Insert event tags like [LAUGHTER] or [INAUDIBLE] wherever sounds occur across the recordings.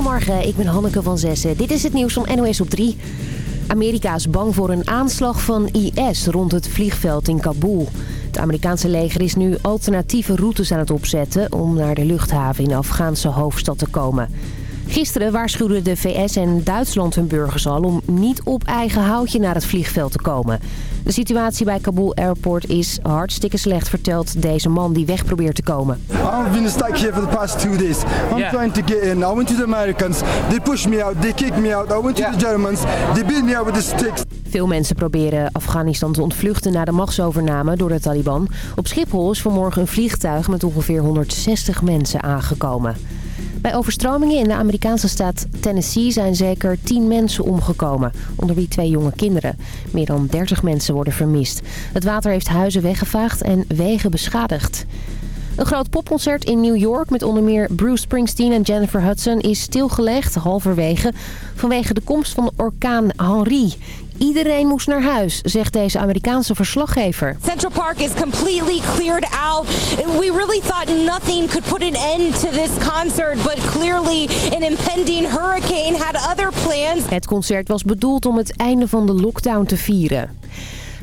Goedemorgen, ik ben Hanneke van Zessen. Dit is het nieuws van NOS op 3. Amerika is bang voor een aanslag van IS rond het vliegveld in Kabul. Het Amerikaanse leger is nu alternatieve routes aan het opzetten... om naar de luchthaven in de Afghaanse hoofdstad te komen. Gisteren waarschuwden de VS en Duitsland hun burgers al om niet op eigen houtje naar het vliegveld te komen. De situatie bij Kabul Airport is hartstikke slecht, vertelt deze man die weg probeert te komen. I've been stuck here for the past two days. I'm Yeah. trying to get in. I went to the Americans. They pushed me out. They kicked me out. I went to Yeah. the Germans. They beat me out with the sticks. Veel mensen proberen Afghanistan te ontvluchten na de machtsovername door de Taliban. Op Schiphol is vanmorgen een vliegtuig met ongeveer 160 mensen aangekomen. Bij overstromingen in de Amerikaanse staat Tennessee zijn zeker 10 mensen omgekomen, onder wie twee jonge kinderen. Meer dan 30 mensen worden vermist. Het water heeft huizen weggevaagd en wegen beschadigd. Een groot popconcert in New York met onder meer Bruce Springsteen en Jennifer Hudson is stilgelegd halverwege vanwege de komst van de orkaan Henri. Iedereen moest naar huis, zegt deze Amerikaanse verslaggever. Central Park is completely cleared out. We really thought nothing could put an end to this concert, but clearly an impending hurricane had other plans. Het concert was bedoeld om het einde van de lockdown te vieren.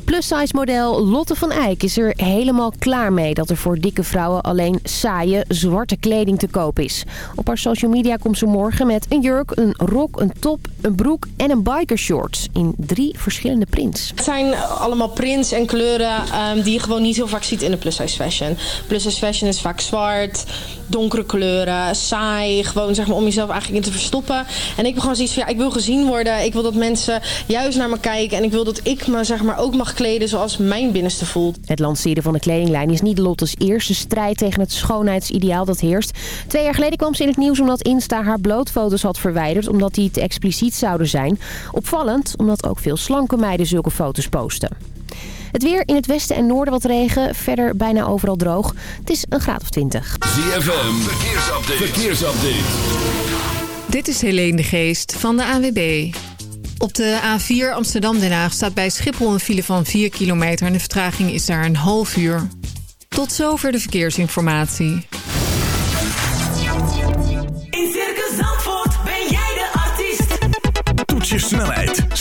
Plus-size model Lotte van Eyck is er helemaal klaar mee dat er voor dikke vrouwen alleen saaie, zwarte kleding te koop is. Op haar social media komt ze morgen met een jurk, een rok, een top, een broek en een bikershorts in drie verschillende prints. Het zijn allemaal prints en kleuren ehm, die je gewoon niet heel vaak ziet in de plus-size fashion. Plus-size fashion is vaak zwart, donkere kleuren, saai. Gewoon zeg maar om jezelf eigenlijk in te verstoppen. En ik heb gewoon zoiets van, ja, ik wil gezien worden. Ik wil dat mensen juist naar me kijken. En ik wil dat ik me zeg maar ook mag kleden zoals mijn binnenste voelt. Het lanceren van de kledinglijn is niet Lottes eerste strijd tegen het schoonheidsideaal dat heerst. Twee jaar geleden kwam ze in het nieuws omdat Insta haar blootfoto's had verwijderd omdat die te expliciet zouden zijn. Opvallend, omdat ook veel slanke meiden zulke foto's posten. Het weer in het westen en noorden wat regen, verder bijna overal droog. Het is een graad of 20. ZFM, verkeersupdate. verkeersupdate. Dit is Helene de Geest van de ANWB. Op de A4 Amsterdam-Den Haag staat bij Schiphol een file van 4 kilometer... en de vertraging is daar een half uur. Tot zover de verkeersinformatie. In Circus Zandvoort ben jij de artiest. Toets je snelheid,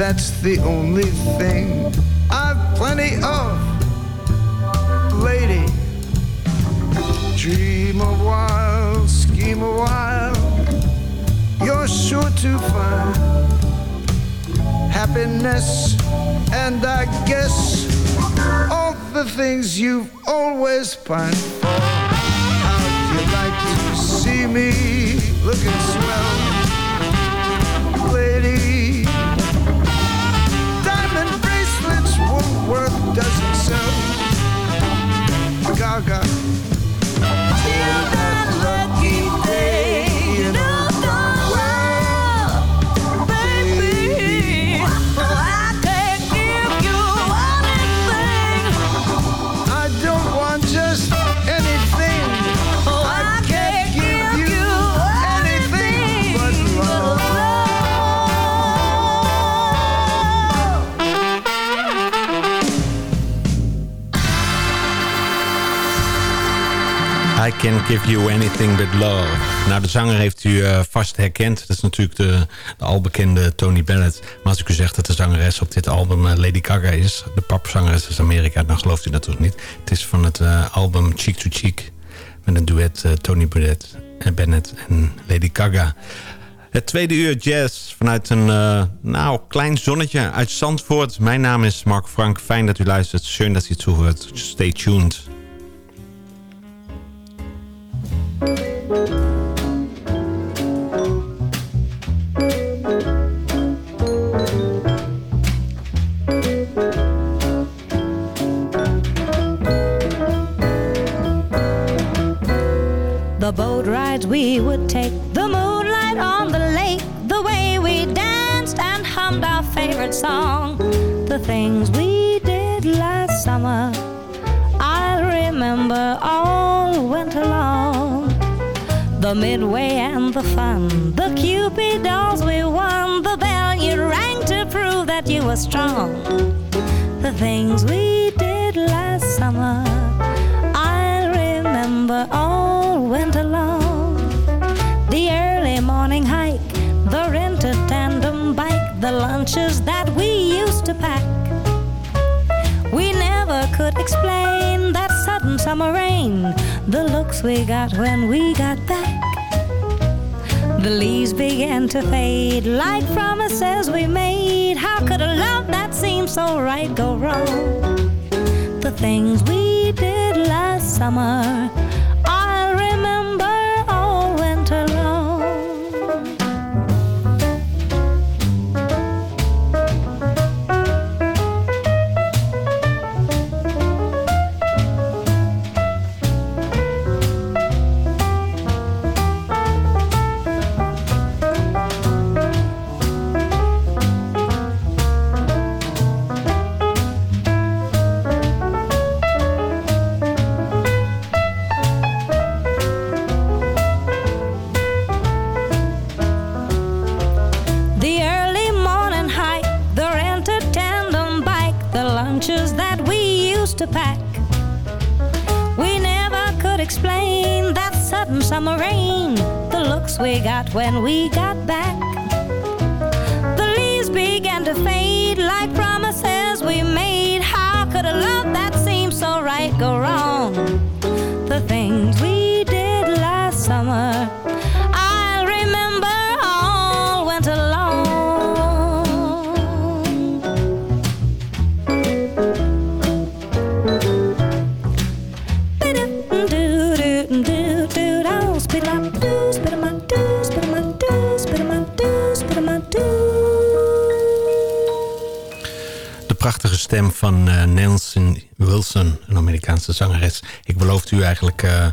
That's the only thing I've plenty of. Lady, dream a while, scheme a while, you're sure to find happiness and I guess all the things you've always pined for. How'd you like to see me looking swell, doesn't sell. Gaga. Can give you anything but love. Nou, de zanger heeft u eh, vast herkend. Dat is natuurlijk de, de albekende Tony Bennett. Maar als ik u zeg dat de zangeres op dit album eh, Lady Gaga is... de papzangeres is Amerika, dan gelooft u natuurlijk niet. Het is van het eh, album Cheek to Cheek... met een duet Tony Bennett en Bennett en Lady Gaga. Het tweede uur jazz vanuit een nou, klein zonnetje uit Zandvoort. Mijn naam is Mark Frank. Fijn dat u luistert. Schön dat u toehoort. Stay tuned. The boat rides we would take, the moonlight on the lake, the way we danced and hummed our favorite song, the things we did last summer. I'll remember all winter long. The midway and the fun, the Cupid dolls we won, the bell you rang to prove that you were strong. The things we did last summer, I'll remember all winter long. The early morning hike, the rented tandem bike, the lunches that we used to pack. We never could explain that sudden summer rain, the looks we got when we got back. The leaves began to fade like promises we made. How could a love that seemed so right go wrong? The things we did last summer, stem van eh, Nelson Wilson, een Amerikaanse zangeres. Ik beloofde u eigenlijk eh,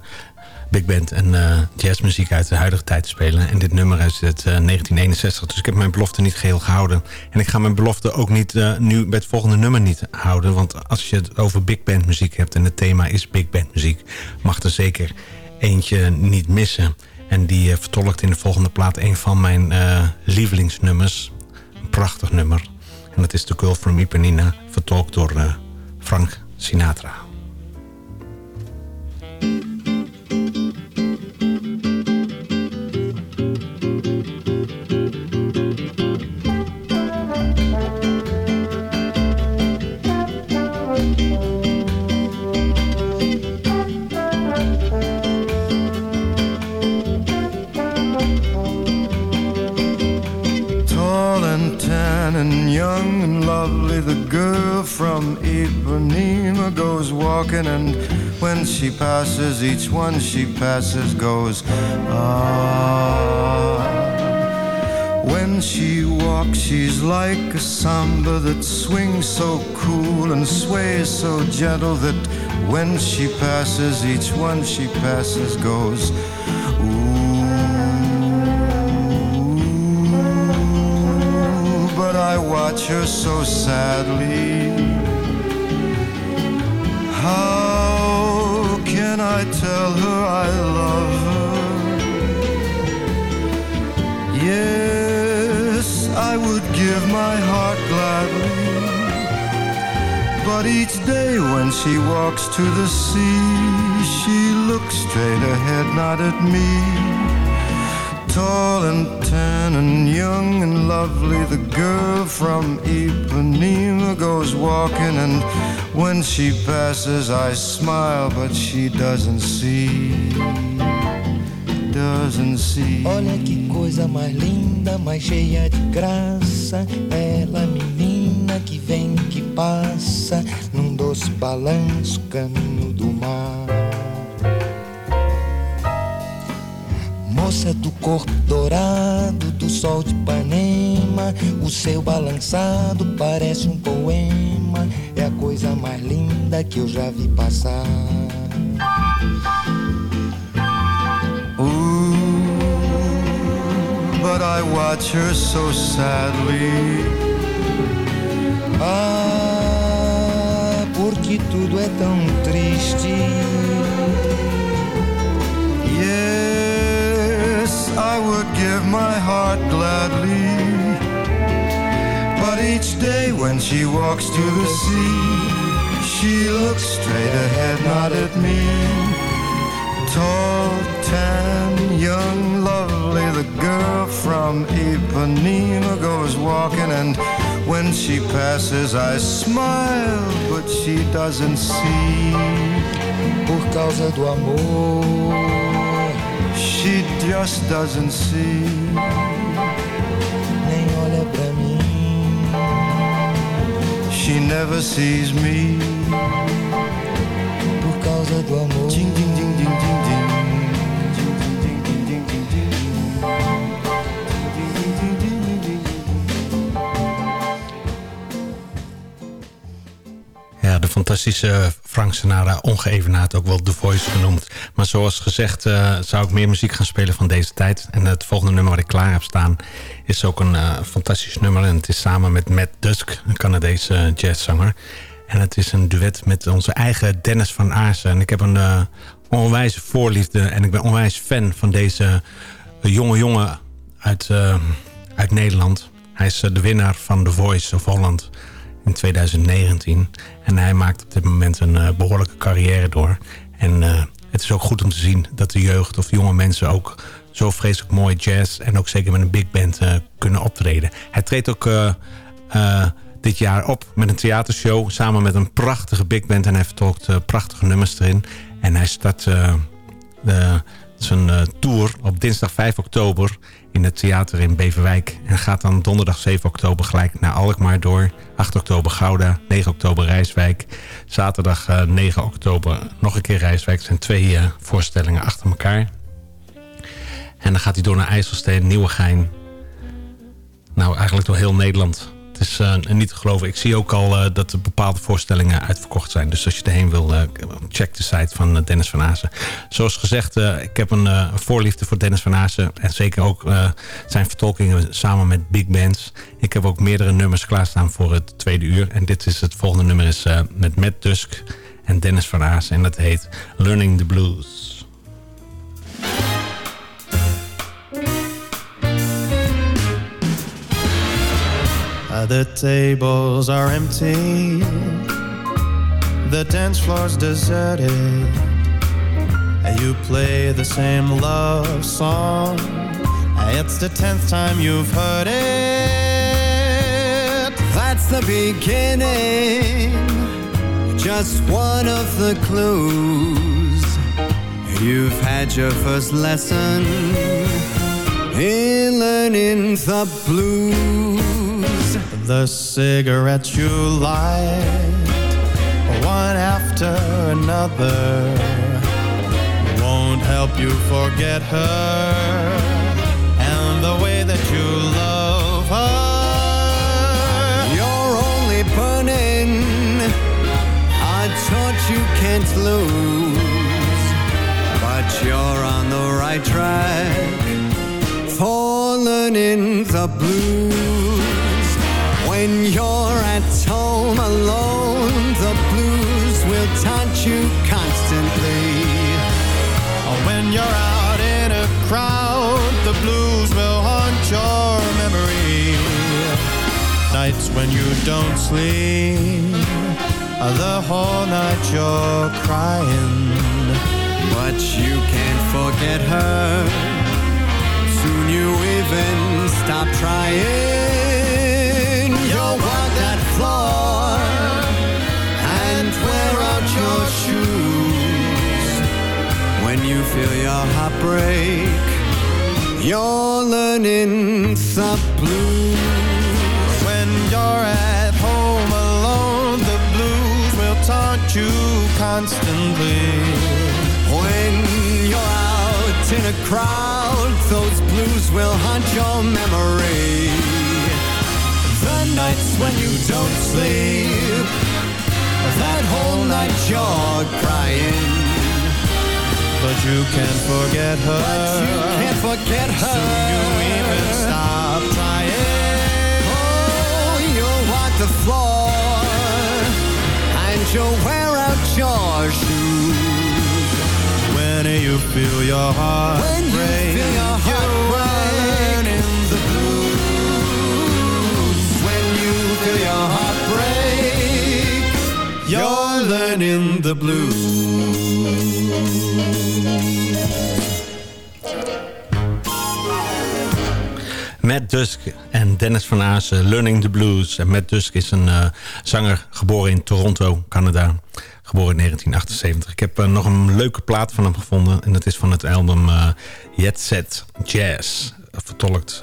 big band en eh, jazzmuziek uit de huidige tijd te spelen. En dit nummer is uit 1961, dus ik heb mijn belofte niet geheel gehouden. En ik ga mijn belofte ook niet nu bij het volgende nummer niet houden. Want als je het over big band muziek hebt en het thema is big band muziek... mag er zeker eentje niet missen. En die vertolkt in de volgende plaat een van mijn lievelingsnummers. Een prachtig nummer. En dat is The Girl from Ipanema, vertolkt door eh, Frank Sinatra. young and lovely, the girl from Ipanema goes walking, and when she passes, each one she passes goes, ah. When she walks, she's like a samba that swings so cool and sways so gentle that when she passes, each one she passes goes, ooh. Her so sadly. How can I tell her I love her? Yes, I would give my heart gladly. But each day when she walks to the sea, she looks straight ahead, not at me. Tall and tan and young and lovely, the girl from Ipanema goes walking, and when she passes, I smile, but she doesn't see. Doesn't see. Olha que coisa mais linda, mais cheia de graça. Ela, menina que vem, que passa, num doce balanço, caminho Moça do corpo dourado, do sol de Ipanema, o seu balançado parece um poema. É a coisa mais linda que eu já vi passar. but I watch her so sadly. Ah, porque tudo é tão triste. Yes, I would give my heart gladly. But each day when she walks to the sea, she looks straight ahead, not at me. Tall, tan, young, lovely, the girl from Ipanema goes walking, and when she passes, I smile, but she doesn't see. Por causa do amor, she just doesn't see. Nem olha pra mim, She never sees me. por causa do amor. Ding, ding, ding, ding, ding, ding. Ja, de fantastische Frank Sinatra, ongeëvenaard ook wel The Voice genoemd. Maar zoals gezegd eh, zou ik meer muziek gaan spelen van deze tijd. En het volgende nummer wat ik klaar heb staan is ook een eh, fantastisch nummer. En het is samen met Matt Dusk, een Canadese eh, jazzzanger. En het is een duet met onze eigen Dennis van Aarsen. En ik heb een onwijs voorliefde en ik ben onwijs fan van deze jonge jongen uit, uit Nederland. Hij is de winnaar van The Voice of Holland in 2019. En hij maakt op dit moment een uh, behoorlijke carrière door. En uh, het is ook goed om te zien dat de jeugd of jonge mensen ook zo vreselijk mooi jazz... en ook zeker met een big band uh, kunnen optreden. Hij treedt ook dit jaar op met een theatershow... samen met een prachtige big band. En hij vertolkt prachtige nummers erin. En hij start de, zijn tour op dinsdag 5 oktober in het theater in Beverwijk. En gaat dan donderdag 7 oktober gelijk naar Alkmaar door. 8 oktober Gouda, 9 oktober Rijswijk. Zaterdag uh, 9 oktober nog een keer Rijswijk. Het zijn twee uh, voorstellingen achter elkaar. En dan gaat hij door naar IJsselstein, Nieuwegein. Nou, eigenlijk door heel Nederland. Het is uh, niet te geloven. Ik zie ook al uh, dat er bepaalde voorstellingen uitverkocht zijn. Dus als je erheen wil, uh, check de site van Dennis van Azen. Zoals gezegd, ik heb een voorliefde voor Dennis van Azen. En zeker ook zijn vertolkingen samen met big bands. Ik heb ook meerdere nummers klaarstaan voor het tweede uur. En dit is het volgende nummer is met Matt Dusk en Dennis van Azen. En dat heet Learning the Blues. The tables are empty, the dance floor's deserted, and you play the same love song. It's the tenth time you've heard it. That's the beginning, just one of the clues. You've had your first lesson in learning the blues the cigarettes you light one after another won't help you forget her and the way that you love her. You're only burning a torch you can't lose, but you're on the right track for learning the blues. When you're at home alone, the blues will taunt you constantly. Oh, when you're out in a crowd, the blues will haunt your memory. Nights when you don't sleep, uh, the whole night you're crying. But you can't forget her. Soon you even stop trying. You feel your heart break, you're learning the blues. When you're at home alone, the blues will taunt you constantly. When you're out in a crowd, those blues will haunt your memory. The nights when you don't sleep, that whole night you're crying. But you can't forget her. But you can't forget her. Soon you even stop trying. Oh, you'll walk the floor and you'll wear out your shoes. When you feel your heart When you feel your heart you're break. the blues. When you feel your heart break, You're learning the blues. Matt Dusk en Dennis van Aasen, Learning the Blues. En Matt Dusk is een eh, zanger geboren in Toronto, Canada. Geboren in 1978. Ik heb eh, nog een leuke plaat van hem gevonden. En dat is van het album eh Jet Set Jazz. Vertolkt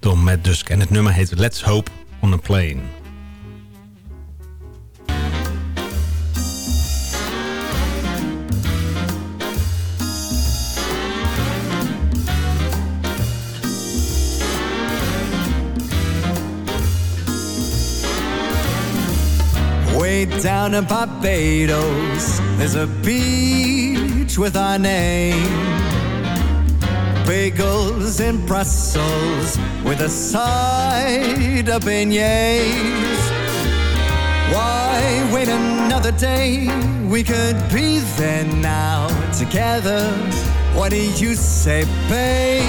door Matt Dusk. En het nummer heet Let's Hope on a Plane. Down in Barbados, there's a beach with our name. Bagels in Brussels with a side of beignets. Why wait another day? We could be there now together. What do you say, babe?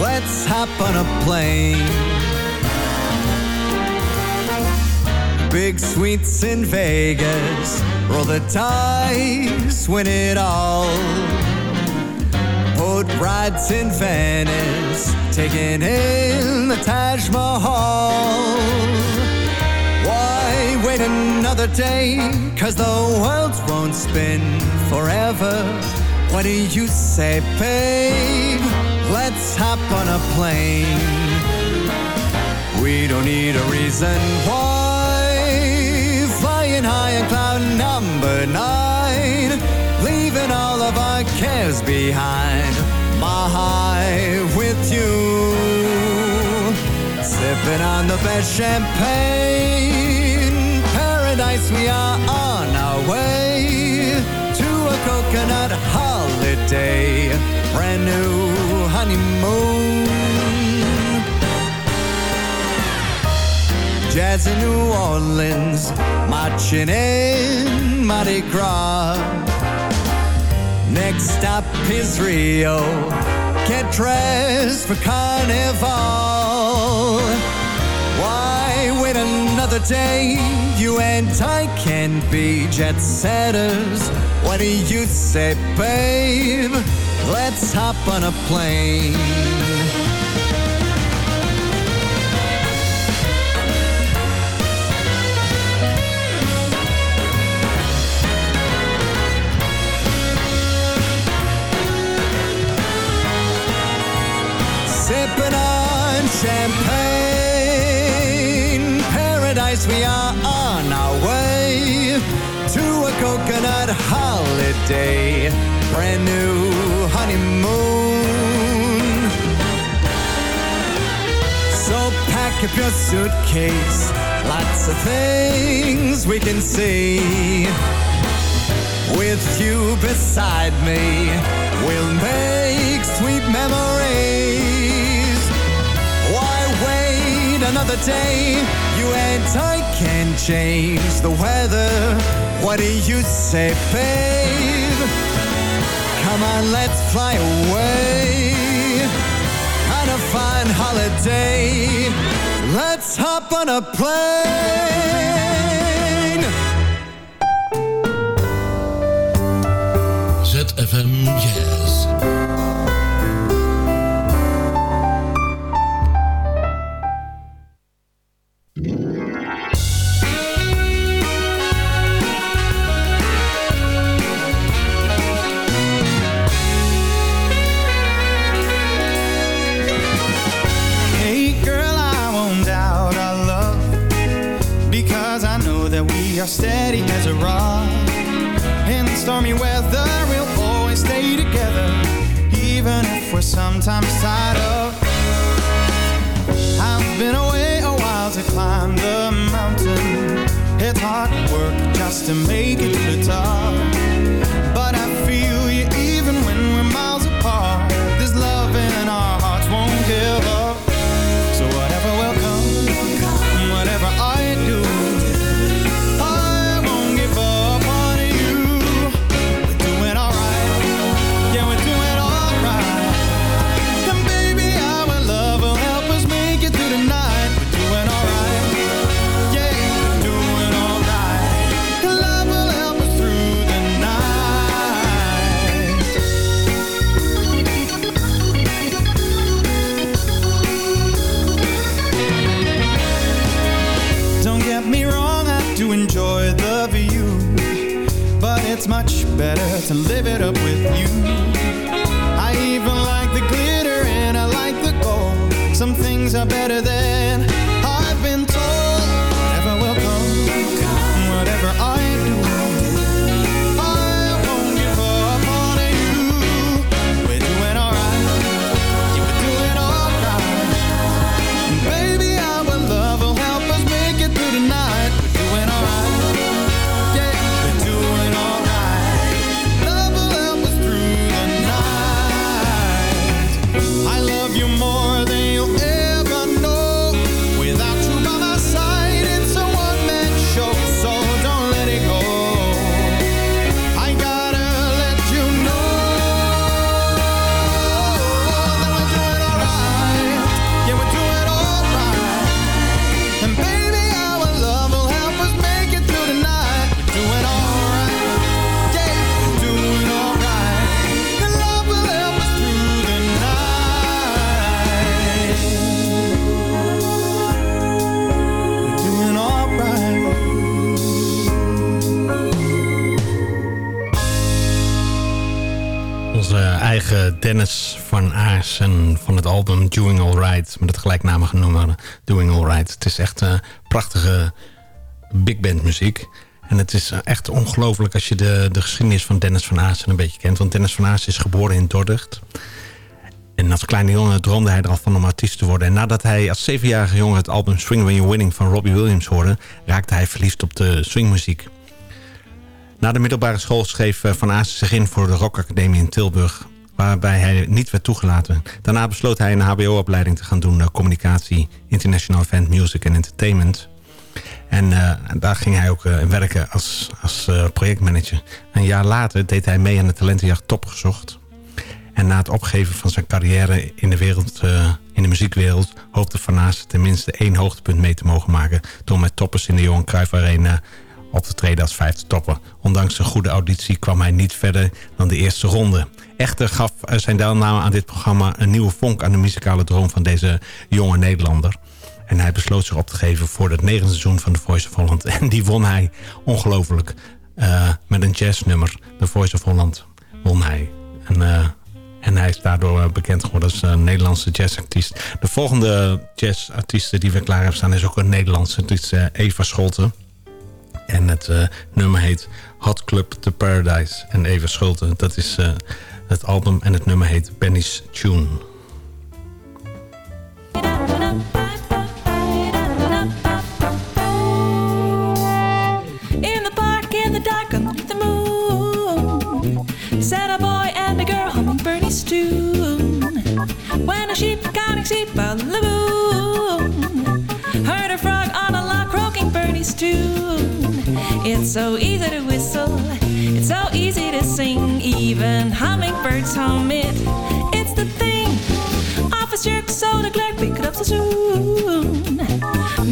Let's hop on a plane. Big sweets in Vegas, roll the dice, win it all. Boat rides in Venice, taking in the Taj Mahal. Why wait another day? Cause the world won't spin forever. What do you say, babe? Let's hop on a plane. We don't need a reason why. Number nine. Leaving all of our cares behind. My high with you. Sipping on the best champagne. Paradise, we are on our way to a coconut holiday. Brand new honeymoon. Jazz in New Orleans, marching in Mardi Gras. Next stop is Rio, get dressed for Carnival. Why wait another day? You and I can be jet setters. What do you say, babe? Let's hop on a plane. Pack up your suitcase, lots of things we can see. With you beside me, we'll make sweet memories. Why wait another day? You and I can change the weather. What do you say, babe? Come on, let's fly away holiday. Let's hop on a plane. ZFM Jazz. Stormy weather, we'll always stay together Even if we're sometimes tied up. I've been away a while to climb the mountain. It's hard work just to make it to the top Dennis van Aarsen van het album Doing Alright. Met het gelijknamige nummer Doing Alright. Het is echt uh, prachtige big band muziek. En het is echt ongelooflijk als je de, de geschiedenis van Dennis van Aarsen een beetje kent. Want Dennis van Aarsen is geboren in Dordrecht. En als kleine jongen droomde hij er al van om artiest te worden. En nadat hij als zevenjarige jongen het album Swing When You're Winning van Robbie Williams hoorde... raakte hij verliefd op de swingmuziek. Na de middelbare school schreef eh, Van Aassen zich in voor de Rock Academie in Tilburg... waarbij hij niet werd toegelaten. Daarna besloot hij een hbo-opleiding te gaan doen... communicatie, international event, music en entertainment... En uh, daar ging hij ook uh, werken als, als projectmanager. Een jaar later deed hij mee aan de talentenjacht Top Gezocht. En na het opgeven van zijn carrière in de, wereld, in de muziekwereld... hoopte Van tenminste één hoogtepunt mee te mogen maken... door met toppers in de Johan Cruijff Arena op te treden als vijfde topper. Ondanks een goede auditie kwam hij niet verder dan de eerste ronde. Echter gaf zijn deelname aan dit programma een nieuwe vonk aan de muzikale droom van deze jonge Nederlander... En hij besloot zich op te geven voor het negende seizoen van The Voice of Holland. [LAUGHS] En die won hij ongelooflijk. Uh, met een jazznummer. The Voice of Holland won hij. En, uh, en hij is daardoor bekend geworden als een Nederlandse jazzartiest. De volgende jazzartiest die we klaar hebben staan is ook een Nederlandse. Het is Eva Scholten. En het eh, nummer heet Hot Club to Paradise. En Eva Schulte, dat is eh, het album en het nummer heet Benny's Tune. In the park, in the dark, underneath the moon, sat a boy and a girl humming Bernie's tune. When a sheep counting sheep the lagoon heard a frog on a log croaking Bernie's tune. It's so easy to whistle, so easy to sing, even hummingbirds hum it. It's the thing. Office so the clerk pick it up so soon.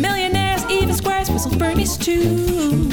Millionaires, even squares, whistle Bernie's tune.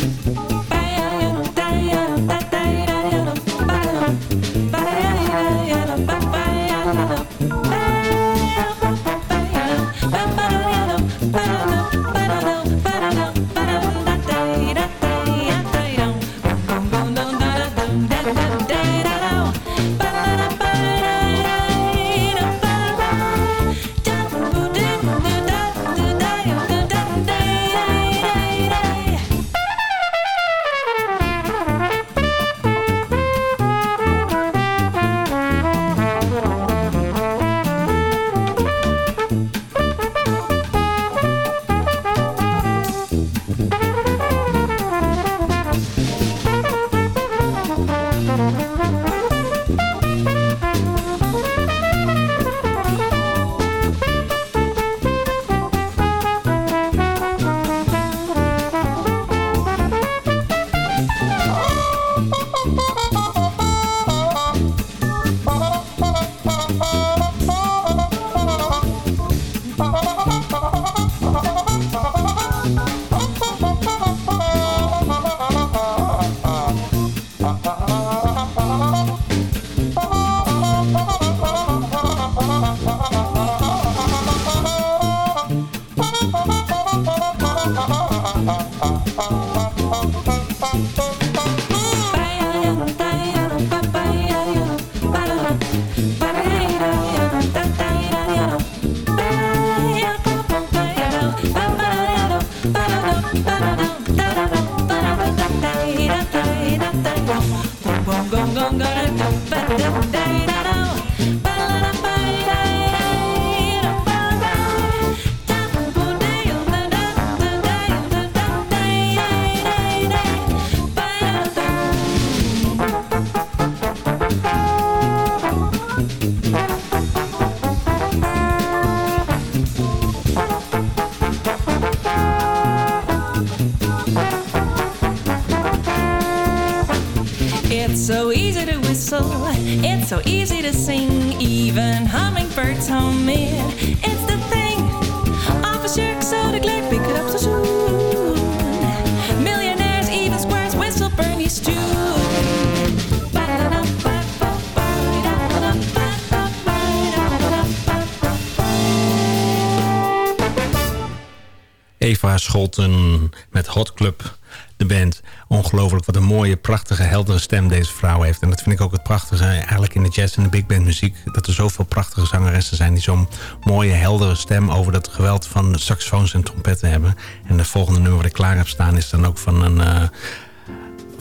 Met Hot Club, de band. Ongelooflijk wat een mooie, prachtige, heldere stem deze vrouw heeft. En dat vind ik ook het prachtige eigenlijk in de jazz en de big band muziek. Dat er zoveel prachtige zangeressen zijn die zo'n mooie, heldere stem over dat geweld van saxofoons en trompetten hebben. En de volgende nummer wat ik klaar heb staan is dan ook van een... eh,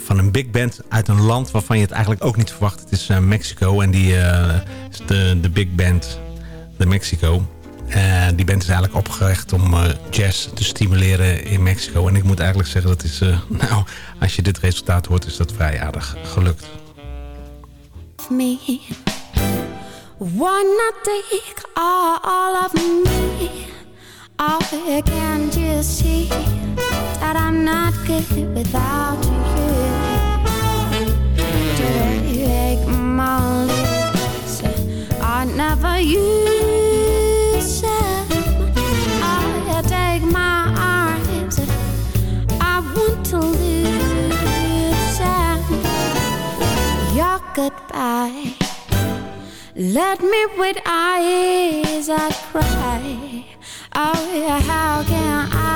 van een big band uit een land waarvan je het eigenlijk ook niet verwacht. Het is eh, Mexico en die eh, is de, de big band, de Mexico. Eh, die band is eigenlijk opgericht om eh, jazz te stimuleren in Mexico. En ik moet eigenlijk zeggen, dat is, eh, [LAUGHS] nou, als je dit resultaat hoort, is dat vrij aardig gelukt. me. All, of me? See that I'm not without you? My never Let me with eyes that cry. Oh, yeah, how can I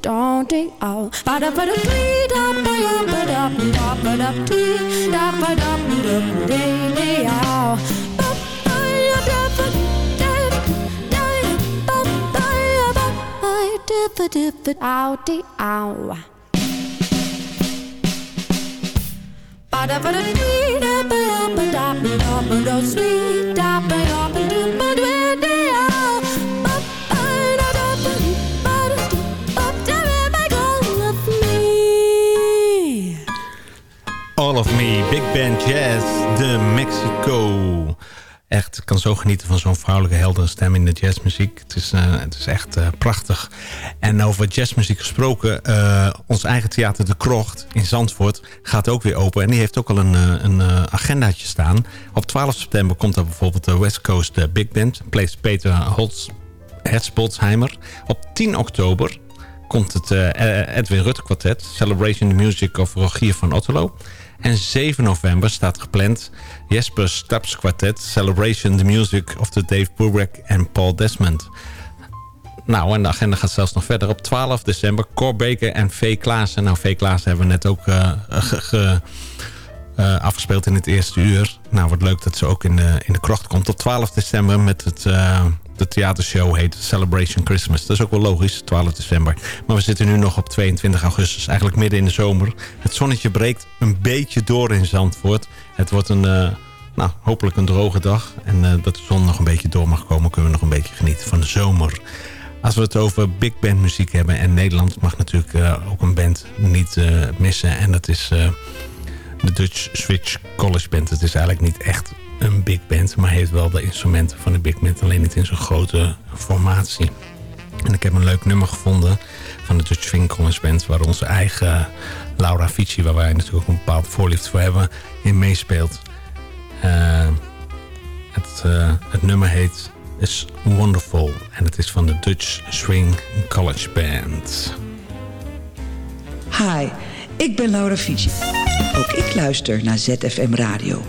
Don't all ba da ba da dee da ba da ba da ba ba da dee da ba da ba da dee dee all ba ba ya da ba da da ba ba ya ba ba da ba da ba dee all ba da ba da dee da ba da ba da ba da ba da sweet da ba da ba da ba da dee all Jazz, de Mexico. Echt, ik kan zo genieten van zo'n vrouwelijke heldere stem in de jazzmuziek. Het is, eh, het is echt eh, prachtig. En over jazzmuziek gesproken, eh, ons eigen theater De Krocht in Zandvoort gaat ook weer open. En die heeft ook al een, een agendaatje staan. Op 12 september komt er bijvoorbeeld de West Coast Big Band. Plays Peter Holtz, Hertzbolzheimer. Op 10 oktober komt het Edwin Rutte kwartet. Celebration the Music of Rogier van Otterlo. En 7 november staat gepland Jesper Staps kwartet. Celebration the Music of Dave Brubeck en Paul Desmond. Nou, en de agenda gaat zelfs nog verder. Op 12 december Cor Baker en V. Klaassen. Nou, V. Klaassen hebben we net ook eh, eh, afgespeeld in het eerste uur. Nou, wat leuk dat ze ook in de, in de krocht komt. Op 12 december met het, eh, de theatershow heet Celebration Christmas. Dat is ook wel logisch, 12 december. Maar we zitten nu nog op 22 augustus, eigenlijk midden in de zomer. Het zonnetje breekt een beetje door in Zandvoort. Het wordt een, eh, nou, hopelijk een droge dag. En eh, dat de zon nog een beetje door mag komen, kunnen we nog een beetje genieten van de zomer. Als we het over big band muziek hebben en Nederland mag natuurlijk eh, ook een band niet missen. En dat is de Dutch Switch College Band. Het is eigenlijk niet echt een big band, maar heeft wel de instrumenten van de big band. Alleen niet in zo'n grote formatie. En ik heb een leuk nummer gevonden van de Dutch Swing College Band... waar onze eigen Laura Fici, waar wij natuurlijk een bepaald voorliefde voor hebben, in meespeelt. Eh, het, eh, het nummer heet Is Wonderful en het is van de Dutch Swing College Band. Hi, ik ben Laura Fici. Ook ik luister naar ZFM Radio.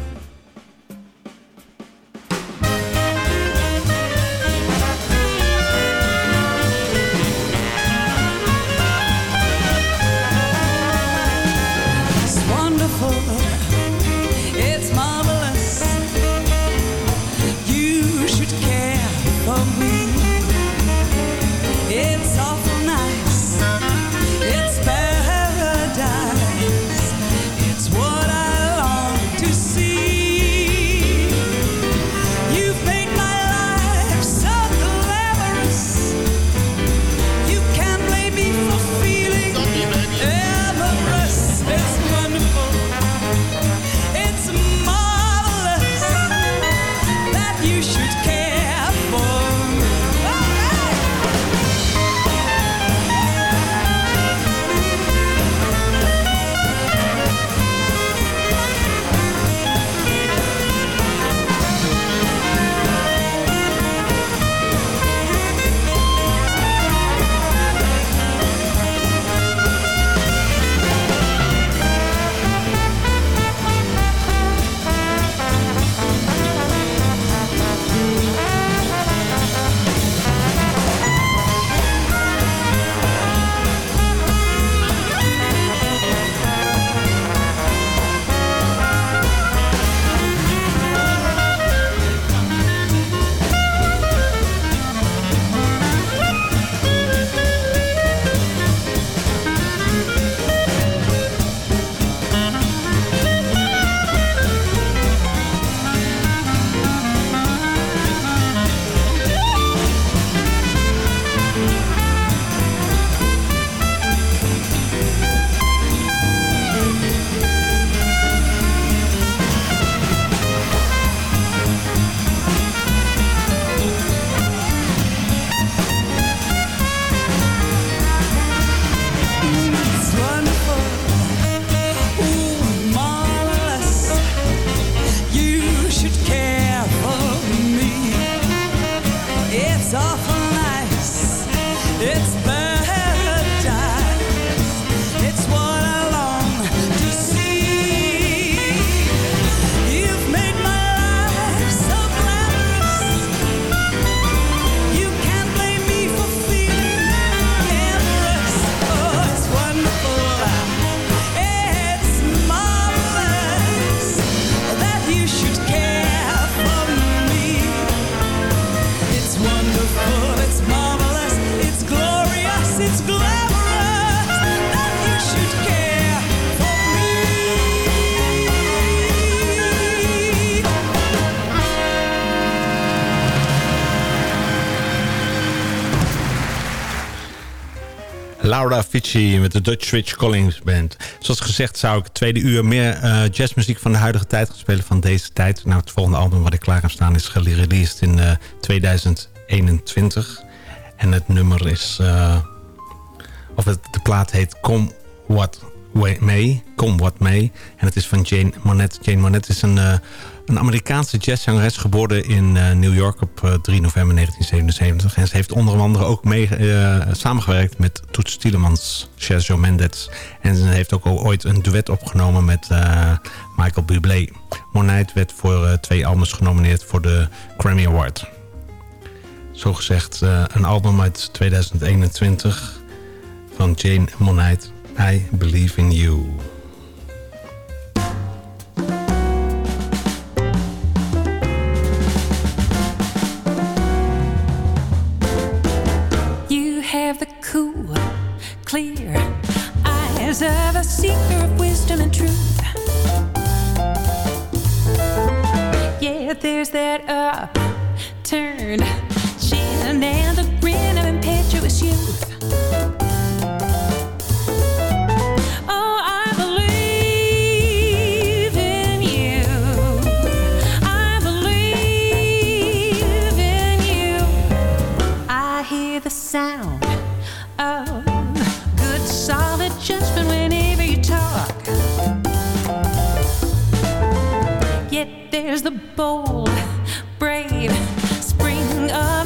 Laura Fici met de Dutch Switch Collins Band. Zoals gezegd zou ik tweede uur meer eh, jazzmuziek van de huidige tijd gaan spelen van deze tijd. Nou, het volgende album wat ik klaar heb staan is gereleased in eh, 2021. En het nummer is, eh, of het, de plaat heet Come What May. Come What May. En het is van Jane Monette. Jane Monette is een, eh, een Amerikaanse jazzzangeres geboren in eh, New York op eh, 3 november 1977. En ze heeft onder andere ook mee, eh, samengewerkt met Toets Tielemans, Sergio Mendes. En ze heeft ook ooit een duet opgenomen met eh, Michael Bublé. Monette werd voor eh, twee albums genomineerd voor de Grammy Award. Zo gezegd eh, een album uit 2021 van Jane Monette. I Believe in. You clear eyes of a seeker of wisdom and truth. Yeah, there's that upturned chin and the grin of impetuous youth. There's the bold, brave spring of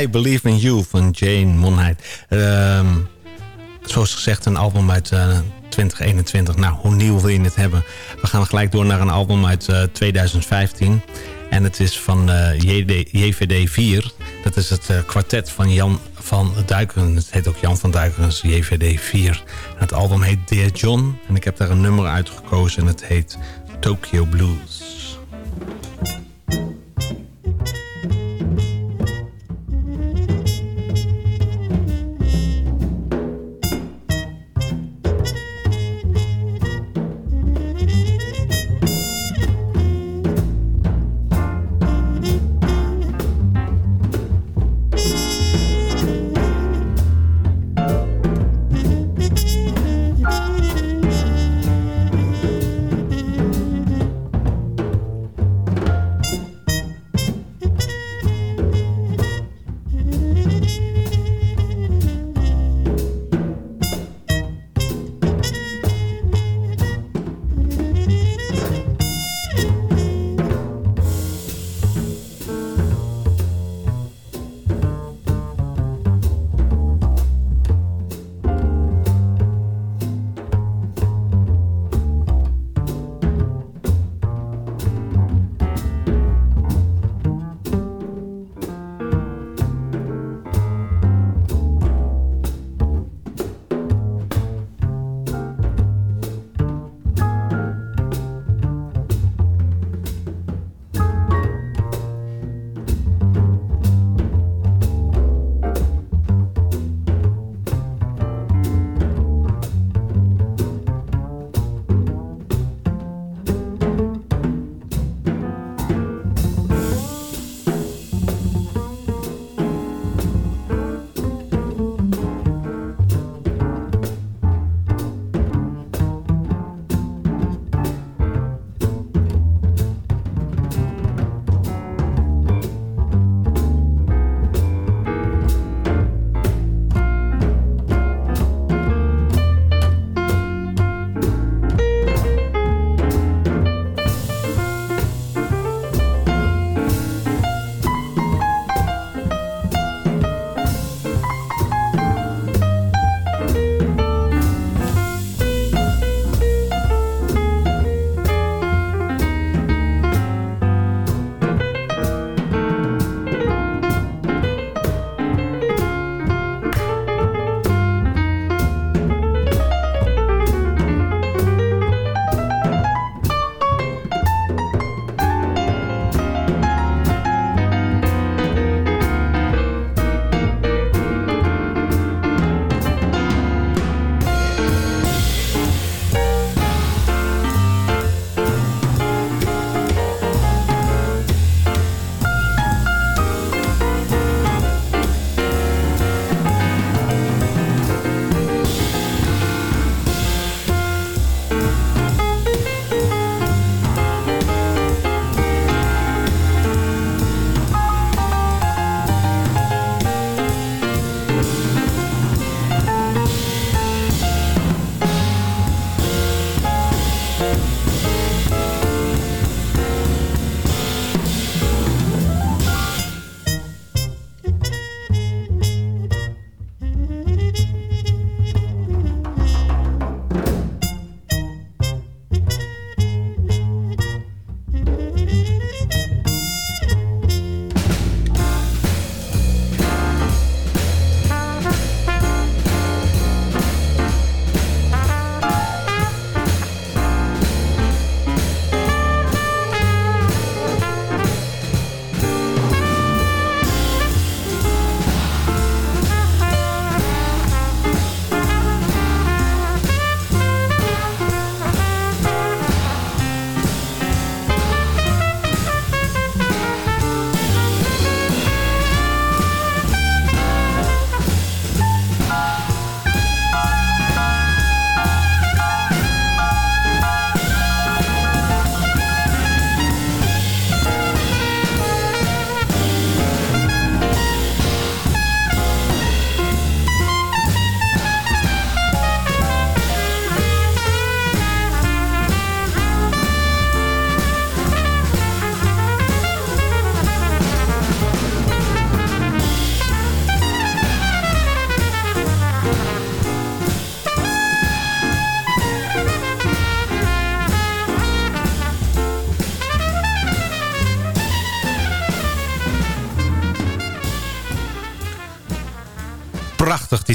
I Believe in You van Jane Monheit. Ehm zoals gezegd een album uit eh, 2021. Nou, hoe nieuw wil je het hebben? We gaan gelijk door naar een album uit eh, 2015. En het is van eh, JVD 4. Dat is het eh, kwartet van Jan van Duikeren. Het heet ook Jan van Duikerens JVD 4. Het album heet Dear John. En ik heb daar een nummer uitgekozen en het heet Tokyo Blues.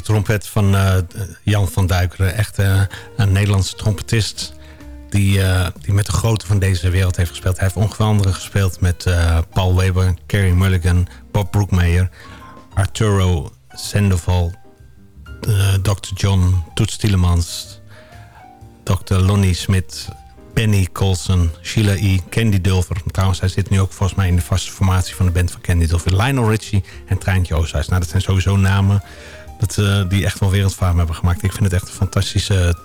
Trompet van eh, Jan van Duikeren. Echt eh, een Nederlandse trompetist die, eh, die met de grote van deze wereld heeft gespeeld. Hij heeft onder andere gespeeld met Paul Weber, Carrie Mulligan, Bob Brookmeyer, Arturo Sandoval, Dr. John, Toets Tielemans, Dr. Lonnie Smit, Benny Colson, Sheila E., Candy Dulver. Trouwens, hij zit nu ook volgens mij in de vaste formatie van de band van Candy Dulver. Lionel Richie en Treintje Oosthuis. Nou, dat zijn sowieso namen dat, eh, die echt wel wereldfaam hebben gemaakt. Ik vind het echt een fantastische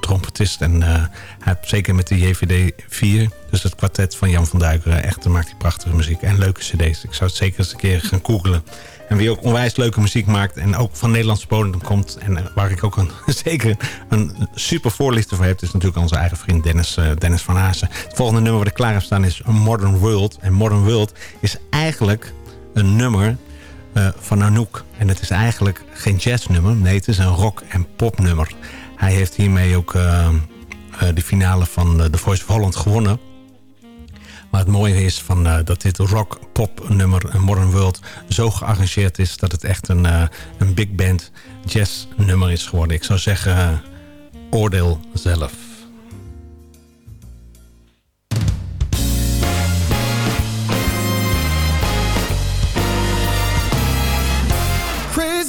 trompetist. En eh, hij heeft zeker met de JVD 4, dus het kwartet van Jan van Duikeren... echt maakt hij prachtige muziek en leuke cd's. Ik zou het zeker eens een keer gaan googlen. En wie ook onwijs leuke muziek maakt en ook van Nederlandse bodem komt... en eh, waar ik ook een, [LAUGHS] zeker een super voorlichter voor heb... is natuurlijk onze eigen vriend Dennis, eh, Dennis van Haasen. Het volgende nummer wat ik klaar heb staan is Modern World. En Modern World is eigenlijk een nummer eh, van Anouk. En het is eigenlijk geen jazznummer. Nee, het is een rock- en popnummer. Hij heeft hiermee ook eh, eh, de finale van The Voice of Holland gewonnen. Maar het mooie is van, dat dit rock-pop nummer, een Modern World, zo gearrangeerd is dat het echt een, een big band jazz nummer is geworden. Ik zou zeggen, oordeel zelf.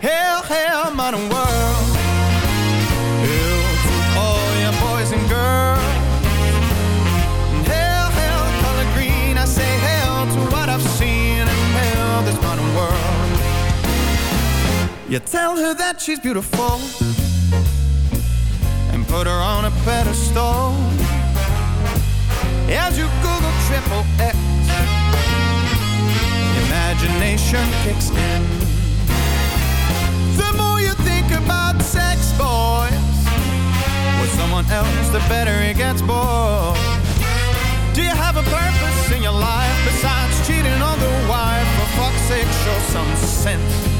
Hell, hell, modern world. Hell to all your boys and girls. Hell, hell, color green. I say hell to what I've seen, and hell, this modern world. You tell her that she's beautiful, and put her on a pedestal. As you Google triple X, imagination kicks in. The more you think about sex, boys, with someone else, the better it gets, boy. Do you have a purpose in your life besides cheating on the wife? For fuck's sake, show some sense.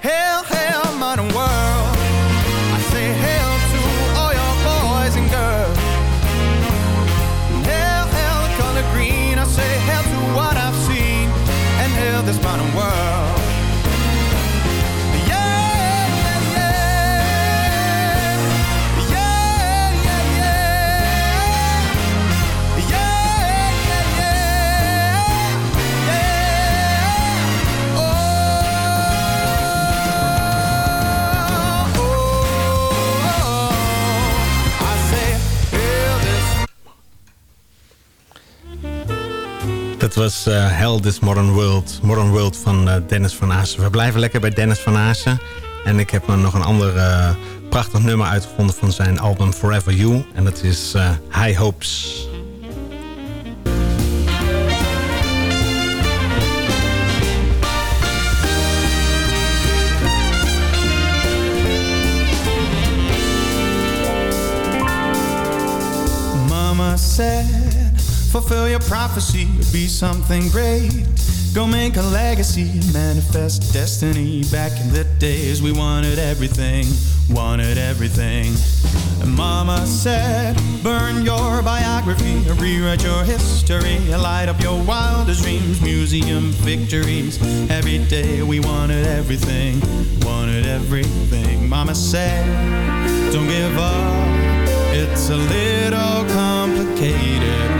Hell, hell, modern world. I say to all your boys and girls. Hell, color green. I say to what I've seen. And this modern world. Dat was eh Hell This Modern World. Modern World van eh, Dennis van Aassen. We blijven lekker bij Dennis van Aassen. En ik heb nog een ander eh, prachtig nummer uitgevonden van zijn album Forever You. En dat is High Hopes. Fulfill your prophecy, be something great. Go make a legacy, manifest destiny. Back in the days, we wanted everything, wanted everything. And Mama said, burn your biography, rewrite your history, light up your wildest dreams, museum victories. Every day we wanted everything, wanted everything. Mama said, don't give up, it's a little complicated.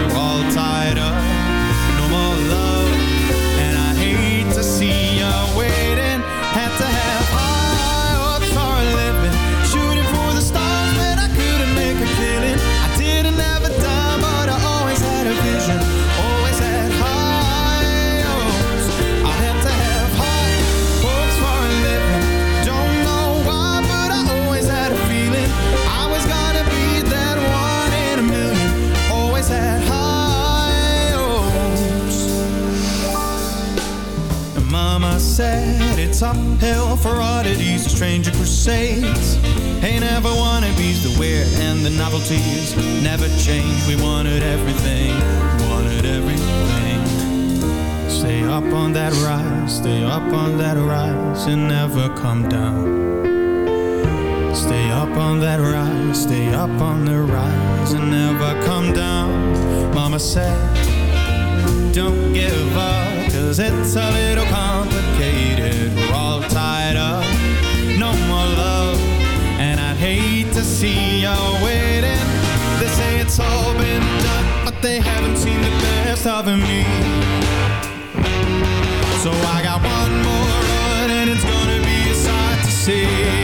Mama said it's uphill for oddities, stranger crusades. Ain't never wannabes, the wear and the novelties never change. We wanted everything, wanted everything. Stay up on that rise, stay up on that rise and never come down. Stay up on that rise, stay up on the rise and never come down. Mama said, don't give up, cause it's a little complicated. We're all tied up, no more love, and I'd hate to see you waiting. They say it's all been done, but they haven't seen the best of me. So I got one more run, and it's gonna be a sight to see.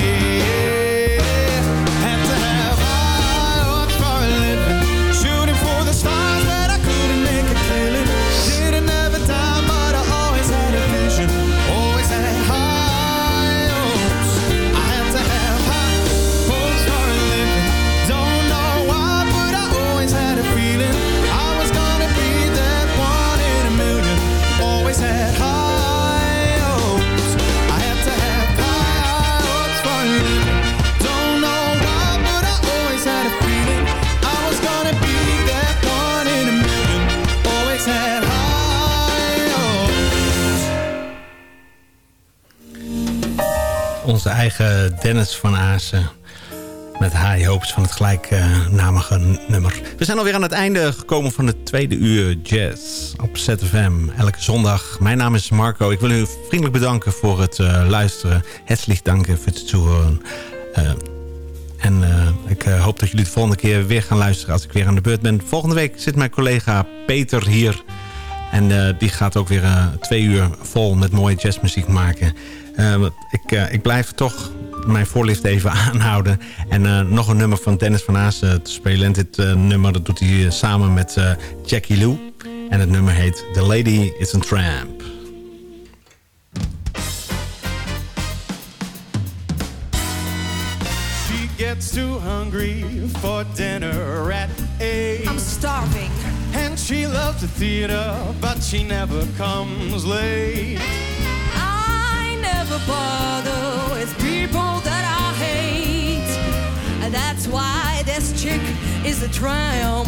Onze eigen Dennis van Aasen. Met High Hopes van het gelijknamige nummer. We zijn alweer aan het einde gekomen van het tweede uur jazz op ZFM. Elke zondag. Mijn naam is Marco. Ik wil u vriendelijk bedanken voor het eh, luisteren. Herzlich danken voor het toehoren. Eh, en eh, ik eh, hoop dat jullie de volgende keer weer gaan luisteren als ik weer aan de beurt ben. Volgende week zit mijn collega Peter hier. En eh, die gaat ook weer eh, twee uur vol met mooie jazzmuziek maken. Eh, ik, eh, ik blijf toch mijn voorliefde even [LAUGHS] aanhouden. En eh, nog een nummer van Dennis van Aas eh, te spelen. En dit eh, nummer dat doet hij samen met eh, Jackie Lou. En het nummer heet The Lady is a Tramp. She gets too hungry for dinner at eight. I'm starving. And she loves the theater, but she never comes late. Never bother with people that I hate. And that's why this chick is a tramp.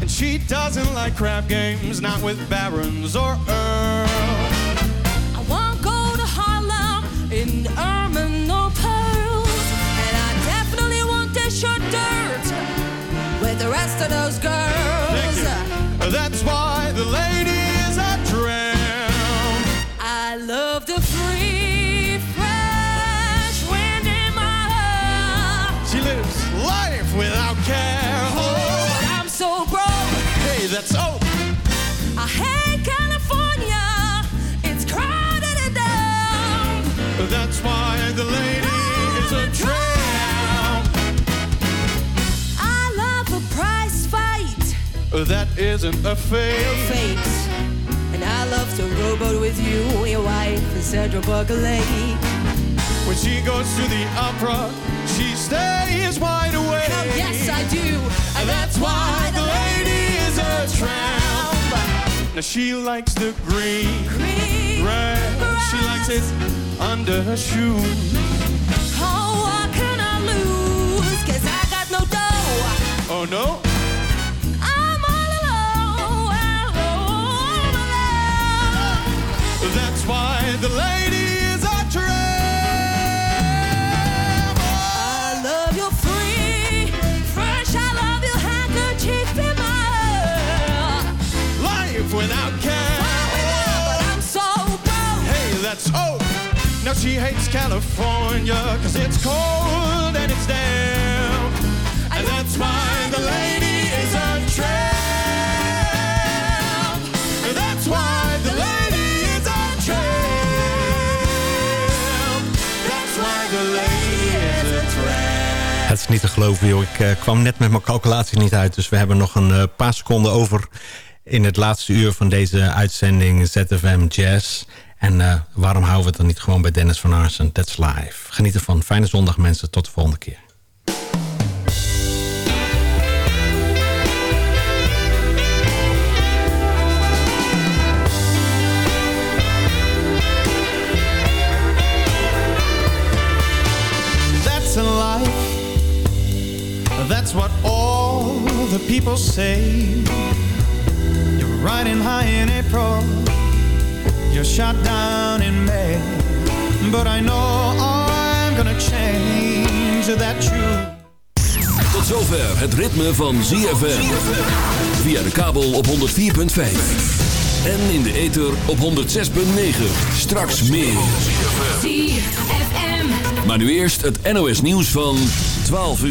And she doesn't like crap games, not with barons or earls. I won't go to Harlem in ermine or pearls. And I definitely want to short dirt with the rest of those girls. That's why the lady without care. Oh, I'm so broke. hey, that's oh. I hate California. It's crowded and damn. That's why the lady is a tramp. I love a prize fight. That isn't a fake. Fate. And I love to rowboat with you, your wife, Sandra Buckley. When she goes to the opera, she stays wide awake. Oh, yes, I do. And that's why the lady is a tramp. Now she likes the green, green grass. She likes it under her shoes. Oh, what can I lose? Cause I got no dough. Oh no, Oh, now she hates California cause it's cold and it's damp. And that's why the lady is a tramp. That's why the lady is a tramp. That's why the lady is a tramp. Het is niet te geloven, joh. Ik eh, kwam net met mijn calculatie niet uit. Dus we hebben nog een eh, paar seconden over in het laatste uur van deze uitzending ZFM Jazz. En eh, waarom houden we het dan niet gewoon bij Dennis van Arsen? That's live. Geniet ervan. Fijne zondag mensen. Tot de volgende keer. That's what all the people say. You're riding high in April. You're shot down in May. But I know I'm gonna change that tune. Tot zover het ritme van ZFM. Via de kabel op 104.5. En in de ether op 106.9. Straks meer. Maar nu eerst het NOS nieuws van 12 uur.